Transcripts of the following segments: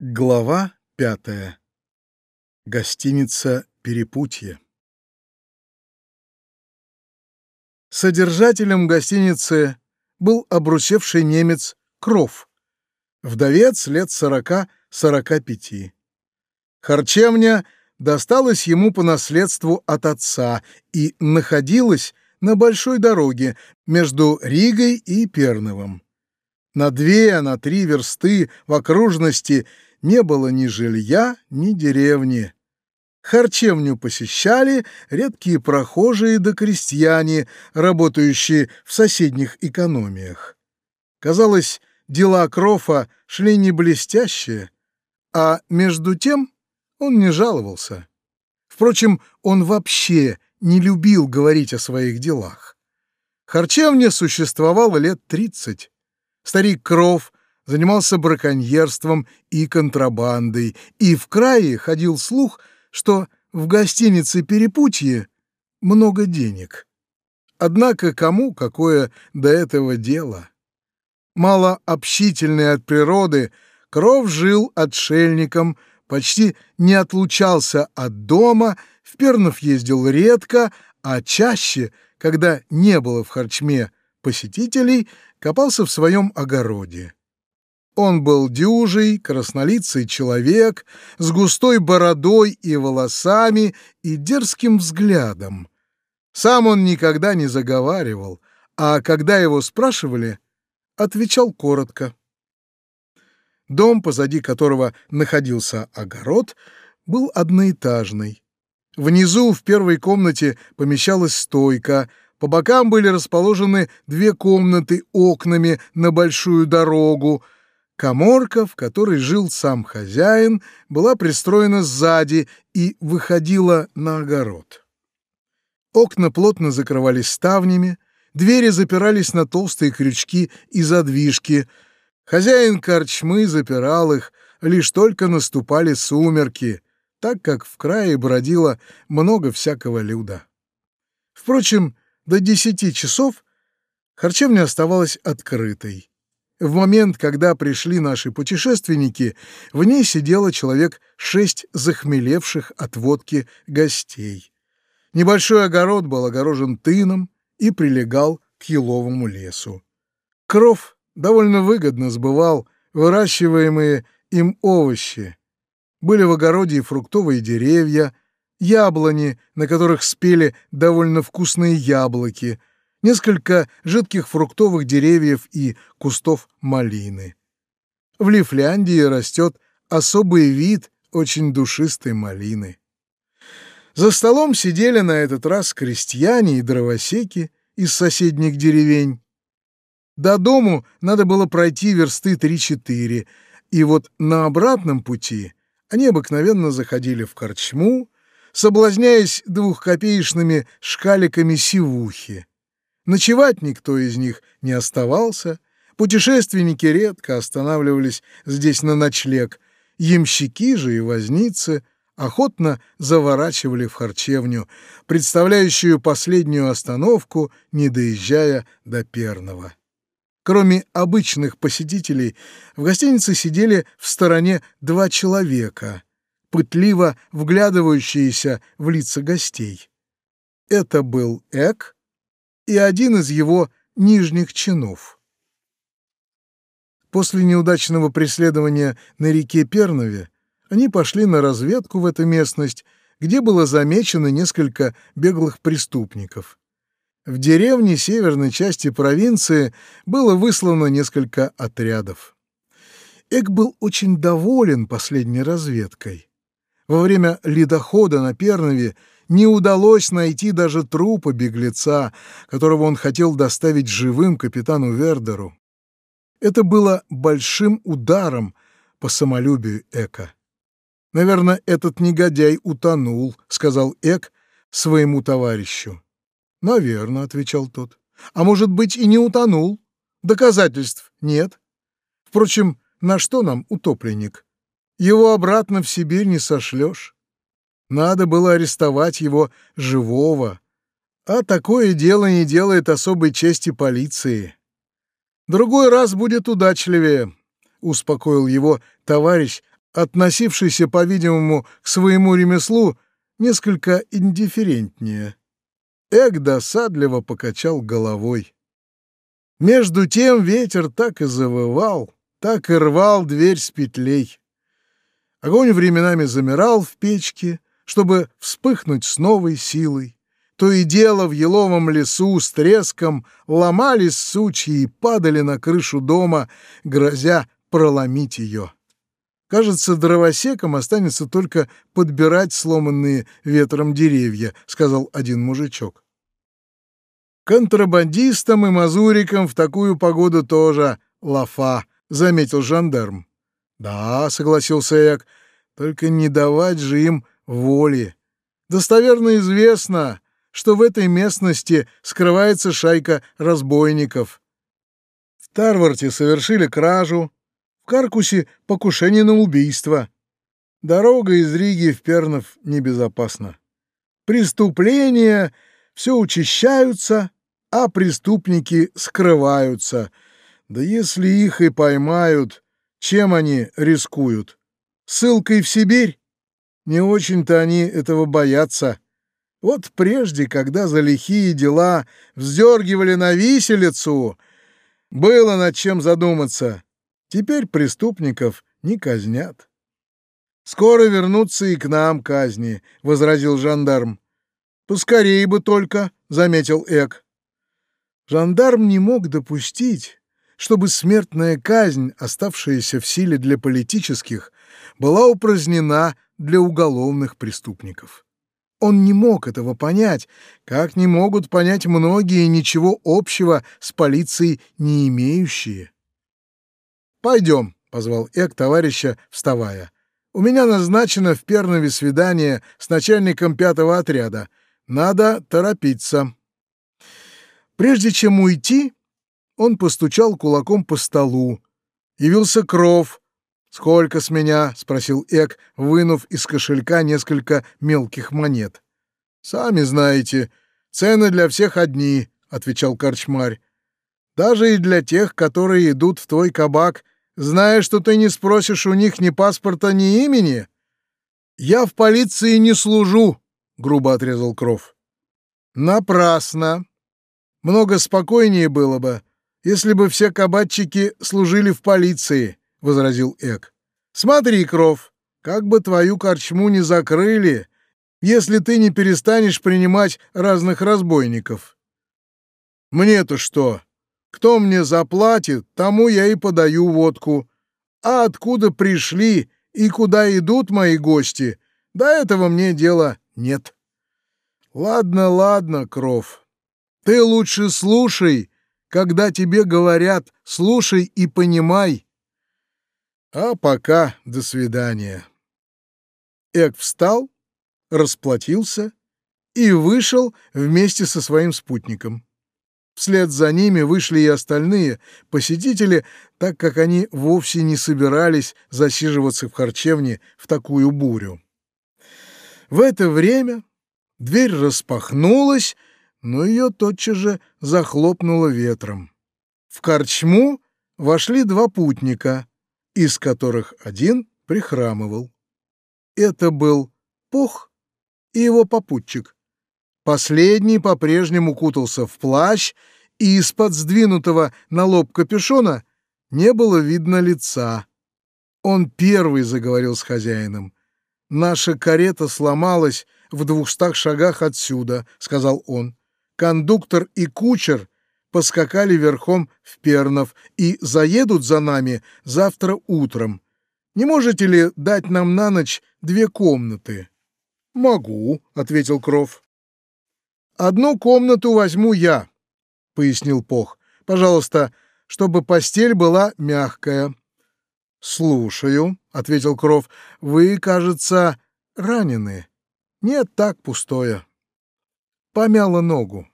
Глава пятая. Гостиница «Перепутье». Содержателем гостиницы был обрусевший немец Кров, вдовец лет сорока-сорока пяти. Харчевня досталась ему по наследству от отца и находилась на большой дороге между Ригой и Перновым. На две, на три версты в окружности – не было ни жилья, ни деревни. Харчевню посещали редкие прохожие да крестьяне, работающие в соседних экономиях. Казалось, дела Крофа шли не блестяще, а между тем он не жаловался. Впрочем, он вообще не любил говорить о своих делах. Харчевня существовала лет тридцать. Старик Кров занимался браконьерством и контрабандой, и в крае ходил слух, что в гостинице «Перепутье» много денег. Однако кому какое до этого дело? Мало общительный от природы, Кров жил отшельником, почти не отлучался от дома, в Пернов ездил редко, а чаще, когда не было в харчме посетителей, копался в своем огороде. Он был дюжий, краснолицый человек, с густой бородой и волосами и дерзким взглядом. Сам он никогда не заговаривал, а когда его спрашивали, отвечал коротко. Дом, позади которого находился огород, был одноэтажный. Внизу в первой комнате помещалась стойка, по бокам были расположены две комнаты окнами на большую дорогу — Коморка, в которой жил сам хозяин, была пристроена сзади и выходила на огород. Окна плотно закрывались ставнями, двери запирались на толстые крючки и задвижки. Хозяин корчмы запирал их, лишь только наступали сумерки, так как в крае бродило много всякого люда. Впрочем, до десяти часов харчевня оставалась открытой. В момент, когда пришли наши путешественники, в ней сидело человек шесть захмелевших от водки гостей. Небольшой огород был огорожен тыном и прилегал к еловому лесу. Кров довольно выгодно сбывал выращиваемые им овощи. Были в огороде и фруктовые деревья, яблони, на которых спели довольно вкусные яблоки, несколько жидких фруктовых деревьев и кустов малины. В Лифляндии растет особый вид очень душистой малины. За столом сидели на этот раз крестьяне и дровосеки из соседних деревень. До дому надо было пройти версты три-четыре, и вот на обратном пути они обыкновенно заходили в корчму, соблазняясь двухкопеечными шкаликами сивухи. Ночевать никто из них не оставался, путешественники редко останавливались здесь на ночлег, ямщики же и возницы охотно заворачивали в харчевню, представляющую последнюю остановку, не доезжая до Перного. Кроме обычных посетителей, в гостинице сидели в стороне два человека, пытливо вглядывающиеся в лица гостей. Это был Эк, и один из его нижних чинов. После неудачного преследования на реке Пернове они пошли на разведку в эту местность, где было замечено несколько беглых преступников. В деревне северной части провинции было выслано несколько отрядов. Эк был очень доволен последней разведкой. Во время ледохода на Пернове не удалось найти даже трупа беглеца, которого он хотел доставить живым капитану Вердеру. Это было большим ударом по самолюбию Эка. «Наверное, этот негодяй утонул», — сказал Эк своему товарищу. «Наверное», — отвечал тот. «А может быть, и не утонул? Доказательств нет. Впрочем, на что нам утопленник? Его обратно в Сибирь не сошлешь. Надо было арестовать его живого. А такое дело не делает особой чести полиции. Другой раз будет удачливее, — успокоил его товарищ, относившийся, по-видимому, к своему ремеслу несколько индифферентнее. Эк досадливо покачал головой. Между тем ветер так и завывал, так и рвал дверь с петлей. Огонь временами замирал в печке, чтобы вспыхнуть с новой силой. То и дело в еловом лесу с треском ломались сучьи и падали на крышу дома, грозя проломить ее. Кажется, дровосекам останется только подбирать сломанные ветром деревья, сказал один мужичок. Контрабандистам и мазурикам в такую погоду тоже лафа, заметил жандарм. Да, согласился Эк, только не давать же им воли. Достоверно известно, что в этой местности скрывается шайка разбойников. В Тарварте совершили кражу, Каркусе покушение на убийство. Дорога из Риги в Пернов небезопасна. Преступления все учащаются, а преступники скрываются. Да если их и поймают, чем они рискуют? Ссылкой в Сибирь? Не очень-то они этого боятся. Вот прежде, когда за лихие дела вздергивали на виселицу, было над чем задуматься. Теперь преступников не казнят. «Скоро вернутся и к нам казни», — возразил жандарм. «Поскорей бы только», — заметил Эк. Жандарм не мог допустить, чтобы смертная казнь, оставшаяся в силе для политических, была упразднена для уголовных преступников. Он не мог этого понять, как не могут понять многие ничего общего с полицией не имеющие. «Пойдем», — позвал Эк товарища, вставая. «У меня назначено в Пернове свидание с начальником пятого отряда. Надо торопиться». Прежде чем уйти, он постучал кулаком по столу. Явился Кров. «Сколько с меня?» — спросил Эк, вынув из кошелька несколько мелких монет. «Сами знаете, цены для всех одни», — отвечал корчмарь. «Даже и для тех, которые идут в твой кабак зная, что ты не спросишь у них ни паспорта, ни имени? Я в полиции не служу, грубо отрезал Кров. Напрасно. Много спокойнее было бы, если бы все кабачики служили в полиции, возразил Эк. Смотри, Кров, как бы твою корчму не закрыли, если ты не перестанешь принимать разных разбойников. Мне-то что? Кто мне заплатит, тому я и подаю водку. А откуда пришли и куда идут мои гости, до этого мне дела нет. Ладно, ладно, Кров. Ты лучше слушай, когда тебе говорят, слушай и понимай. А пока до свидания. Эк встал, расплатился и вышел вместе со своим спутником. Вслед за ними вышли и остальные посетители, так как они вовсе не собирались засиживаться в харчевне в такую бурю. В это время дверь распахнулась, но ее тотчас же захлопнуло ветром. В корчму вошли два путника, из которых один прихрамывал. Это был Пух и его попутчик, Последний по-прежнему кутался в плащ, и из-под сдвинутого на лоб капюшона не было видно лица. Он первый заговорил с хозяином. «Наша карета сломалась в двухстах шагах отсюда», — сказал он. «Кондуктор и кучер поскакали верхом в Пернов и заедут за нами завтра утром. Не можете ли дать нам на ночь две комнаты?» «Могу», — ответил Кров. «Одну комнату возьму я», — пояснил Пох. «Пожалуйста, чтобы постель была мягкая». «Слушаю», — ответил Кров. «Вы, кажется, ранены». «Нет, так пустое». Помяла ногу.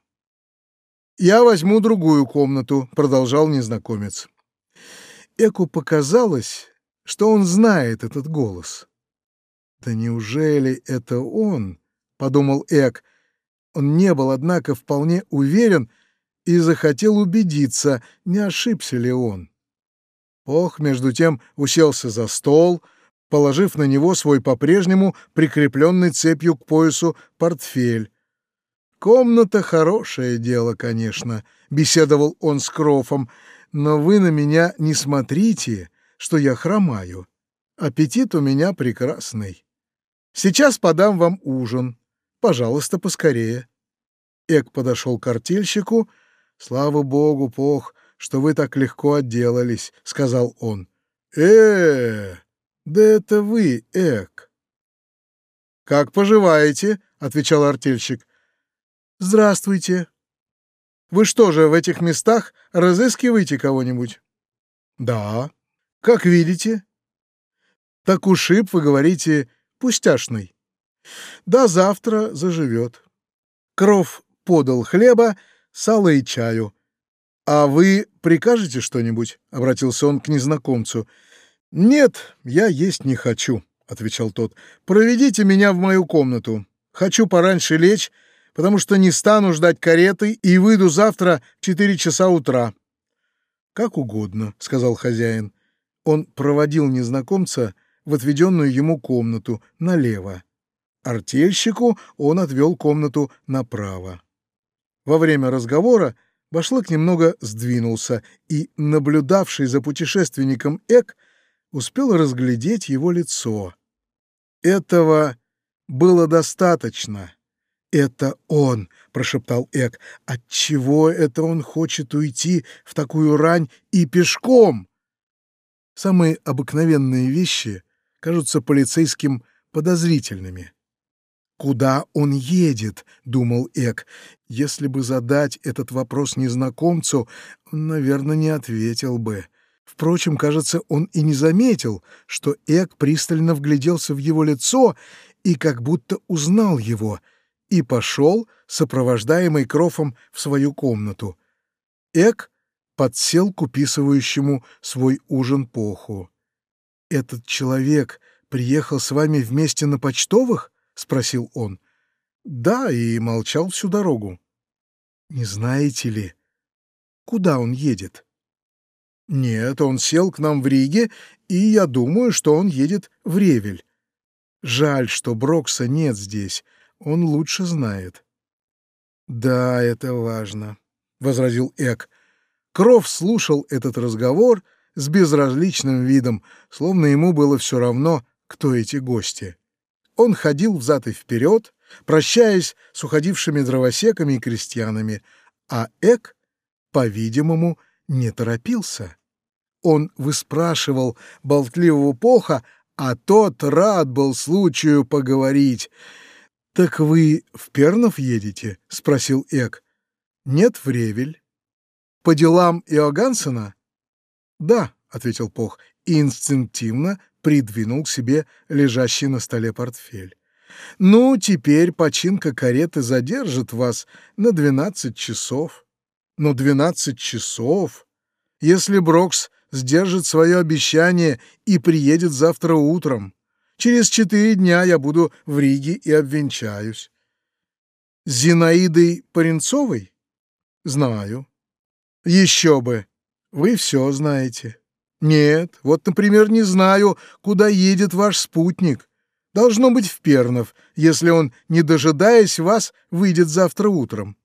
«Я возьму другую комнату», — продолжал незнакомец. Эку показалось, что он знает этот голос. «Да неужели это он?» — подумал Эк — он не был, однако, вполне уверен и захотел убедиться, не ошибся ли он. Ох, между тем, уселся за стол, положив на него свой по-прежнему прикрепленный цепью к поясу портфель. «Комната — хорошее дело, конечно», — беседовал он с Крофом, «но вы на меня не смотрите, что я хромаю. Аппетит у меня прекрасный. Сейчас подам вам ужин. Пожалуйста, поскорее». Эк подошел к артельщику. «Слава богу, Пох, что вы так легко отделались», — сказал он. э да это вы, Эк». «Как поживаете?» — отвечал артельщик. «Здравствуйте. Вы что же, в этих местах разыскиваете кого-нибудь?» «Да. Как видите». «Так ушиб, вы говорите, пустяшный. Да завтра заживет». Кров подал хлеба, сало и чаю. «А вы прикажете что-нибудь?» — обратился он к незнакомцу. «Нет, я есть не хочу», — отвечал тот. «Проведите меня в мою комнату. Хочу пораньше лечь, потому что не стану ждать кареты и выйду завтра в четыре часа утра». «Как угодно», — сказал хозяин. Он проводил незнакомца в отведенную ему комнату налево. Артельщику он отвел комнату направо. Во время разговора Башлык немного сдвинулся, и наблюдавший за путешественником Эк успел разглядеть его лицо. Этого было достаточно. «Это он!» — прошептал Эк. «Отчего это он хочет уйти в такую рань и пешком?» Самые обыкновенные вещи кажутся полицейским подозрительными. «Куда он едет?» — думал Эк. «Если бы задать этот вопрос незнакомцу, он, наверное, не ответил бы». Впрочем, кажется, он и не заметил, что Эк пристально вгляделся в его лицо и как будто узнал его, и пошел, сопровождаемый Крофом, в свою комнату. Эк подсел к уписывающему свой ужин поху. «Этот человек приехал с вами вместе на почтовых?» — спросил он. «Да, и молчал всю дорогу». «Не знаете ли, куда он едет?» Нет, он сел к нам в Риге, и я думаю, что он едет в Ревель. Жаль, что Брокса нет здесь, он лучше знает. Да, это важно, возразил Эк. Кров слушал этот разговор с безразличным видом, словно ему было все равно, кто эти гости. Он ходил взад и вперед, прощаясь с уходившими дровосеками и крестьянами, а Эк, по-видимому, не торопился. Он выспрашивал болтливого поха, а тот рад был случаю поговорить. «Так вы в Пернов едете?» — спросил Эк. «Нет, в Ревель». «По делам Иогансена?» «Да», — ответил Пох и инстинктивно придвинул к себе лежащий на столе портфель. «Ну, теперь починка кареты задержит вас на двенадцать часов». Но двенадцать часов. Если Брокс сдержит свое обещание и приедет завтра утром, через четыре дня я буду в Риге и обвенчаюсь. Зинаидой Паренцовой? Знаю. Еще бы. Вы все знаете. Нет, вот, например, не знаю, куда едет ваш спутник. Должно быть в Пернов, если он, не дожидаясь вас, выйдет завтра утром.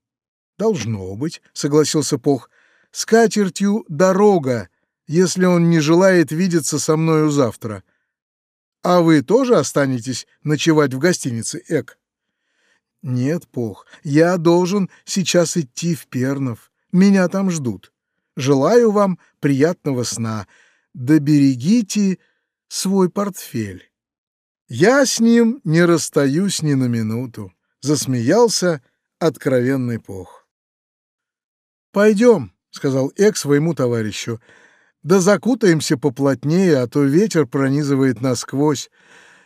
«Должно быть», — согласился Пох. «С катертью дорога, если он не желает видеться со мною завтра. А вы тоже останетесь ночевать в гостинице, Эк?» «Нет, Пох, я должен сейчас идти в Пернов. Меня там ждут. Желаю вам приятного сна. Доберегите свой портфель». «Я с ним не расстаюсь ни на минуту», — засмеялся откровенный Пох. «Пойдем», — сказал Эк своему товарищу. «Да закутаемся поплотнее, а то ветер пронизывает насквозь.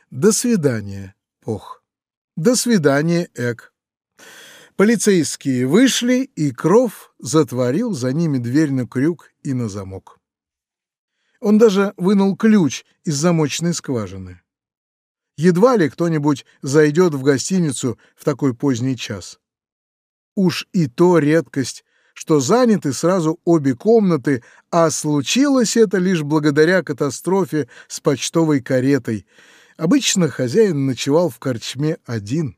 До свидания, Пох». «До свидания, Эк». Полицейские вышли, и Кров затворил за ними дверь на крюк и на замок. Он даже вынул ключ из замочной скважины. Едва ли кто-нибудь зайдет в гостиницу в такой поздний час. Уж и то редкость что заняты сразу обе комнаты, а случилось это лишь благодаря катастрофе с почтовой каретой. Обычно хозяин ночевал в корчме один.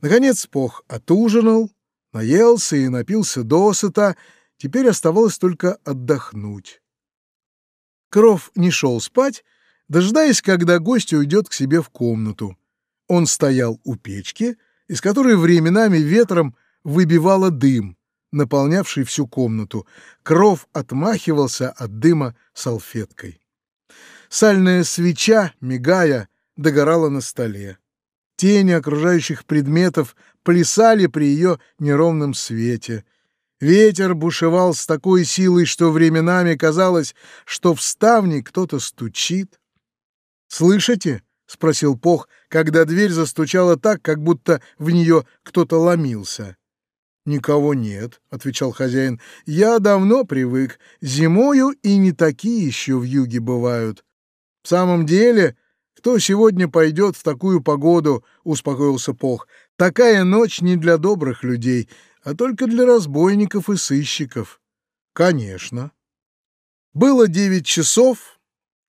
Наконец Пох отужинал, наелся и напился досыта, теперь оставалось только отдохнуть. Кров не шел спать, дожидаясь, когда гость уйдет к себе в комнату. Он стоял у печки, из которой временами ветром выбивало дым, наполнявший всю комнату. Кров отмахивался от дыма салфеткой. Сальная свеча, мигая, догорала на столе. Тени окружающих предметов плясали при ее неровном свете. Ветер бушевал с такой силой, что временами казалось, что в ставни кто-то стучит. «Слышите?» — спросил Пох, когда дверь застучала так, как будто в нее кто-то ломился. «Никого нет», — отвечал хозяин. «Я давно привык. Зимою и не такие еще в юге бывают». «В самом деле, кто сегодня пойдет в такую погоду?» — успокоился Пох. «Такая ночь не для добрых людей, а только для разбойников и сыщиков». «Конечно». Было девять часов.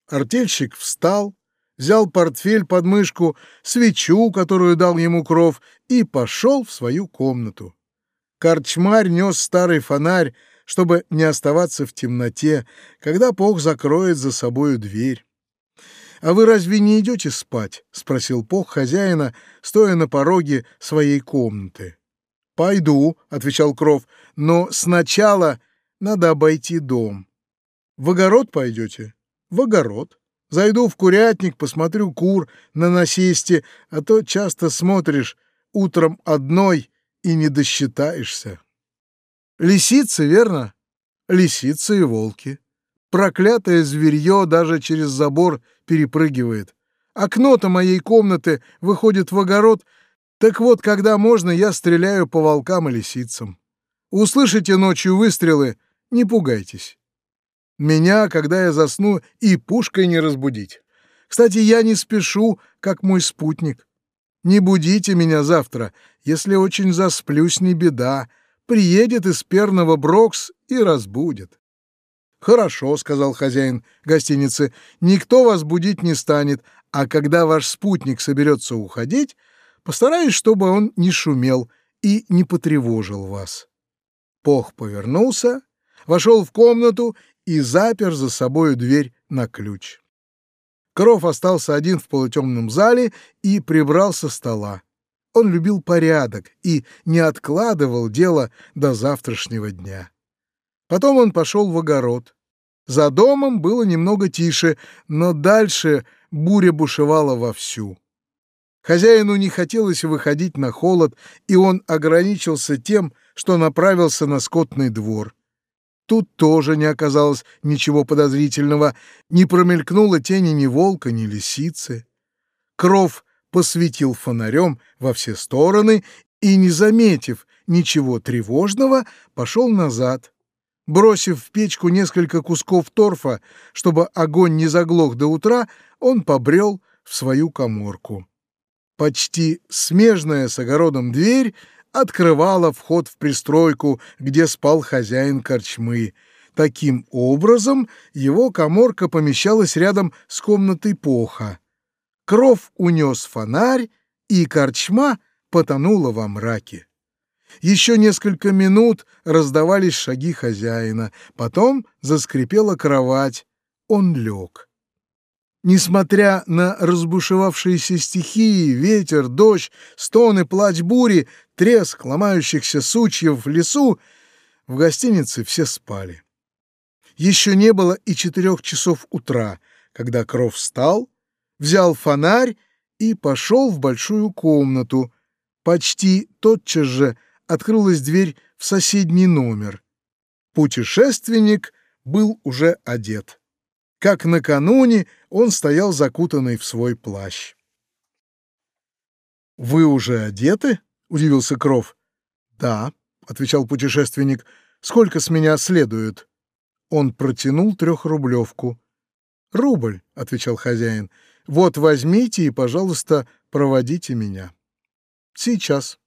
Артельщик встал, взял портфель под мышку, свечу, которую дал ему кров, и пошел в свою комнату. Корчмарь нес старый фонарь, чтобы не оставаться в темноте, когда Пох закроет за собою дверь. «А вы разве не идете спать?» — спросил Пох хозяина, стоя на пороге своей комнаты. «Пойду», — отвечал Кров, — «но сначала надо обойти дом». «В огород пойдете?» «В огород. Зайду в курятник, посмотрю кур на насесте, а то часто смотришь утром одной, и не досчитаешься. Лисицы, верно? Лисицы и волки. Проклятое зверье даже через забор перепрыгивает. Окно-то моей комнаты выходит в огород, так вот, когда можно, я стреляю по волкам и лисицам. Услышите ночью выстрелы, не пугайтесь. Меня, когда я засну, и пушкой не разбудить. Кстати, я не спешу, как мой спутник. Не будите меня завтра, если очень засплюсь, не беда. Приедет из Перного Брокс и разбудит. «Хорошо», — сказал хозяин гостиницы, — «никто вас будить не станет, а когда ваш спутник соберется уходить, постараюсь, чтобы он не шумел и не потревожил вас». Пох повернулся, вошел в комнату и запер за собою дверь на ключ. Кров остался один в полутемном зале и прибрал со стола. Он любил порядок и не откладывал дело до завтрашнего дня. Потом он пошел в огород. За домом было немного тише, но дальше буря бушевала вовсю. Хозяину не хотелось выходить на холод, и он ограничился тем, что направился на скотный двор. Тут тоже не оказалось ничего подозрительного, не промелькнуло тени ни волка, ни лисицы. Кров посветил фонарем во все стороны и, не заметив ничего тревожного, пошел назад. Бросив в печку несколько кусков торфа, чтобы огонь не заглох до утра, он побрел в свою коморку. Почти смежная с огородом дверь открывала вход в пристройку, где спал хозяин корчмы. Таким образом, его коморка помещалась рядом с комнатой Поха. Кров унес фонарь, и корчма потонула во мраке. Еще несколько минут раздавались шаги хозяина, потом заскрипела кровать. Он лег. Несмотря на разбушевавшиеся стихии, ветер, дождь, стоны, плач бури, треск ломающихся сучьев в лесу, в гостинице все спали. Еще не было и четырех часов утра, когда Кров встал, взял фонарь и пошел в большую комнату. Почти тотчас же открылась дверь в соседний номер. Путешественник был уже одет. Как накануне он стоял закутанный в свой плащ. «Вы уже одеты?» — удивился Кров. «Да», — отвечал путешественник. «Сколько с меня следует?» Он протянул трехрублевку. «Рубль», — отвечал хозяин. «Вот возьмите и, пожалуйста, проводите меня». «Сейчас».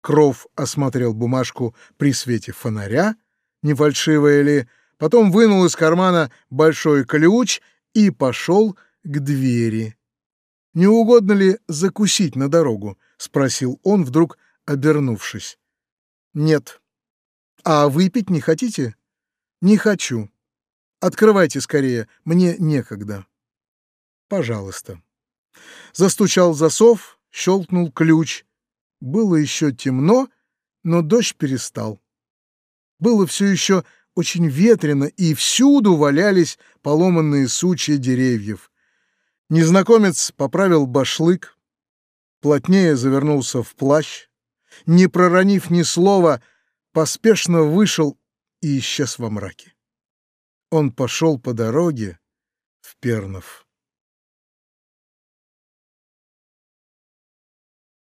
Кров осмотрел бумажку при свете фонаря, не фальшивая ли, потом вынул из кармана большой ключ и пошел к двери. «Не угодно ли закусить на дорогу?» — спросил он, вдруг обернувшись. «Нет». «А выпить не хотите?» «Не хочу. Открывайте скорее, мне некогда». «Пожалуйста». Застучал засов, щелкнул ключ. Было еще темно, но дождь перестал. Было все еще очень ветрено, и всюду валялись поломанные сучья деревьев. Незнакомец поправил башлык, плотнее завернулся в плащ, не проронив ни слова, поспешно вышел и исчез во мраке. Он пошел по дороге в Пернов.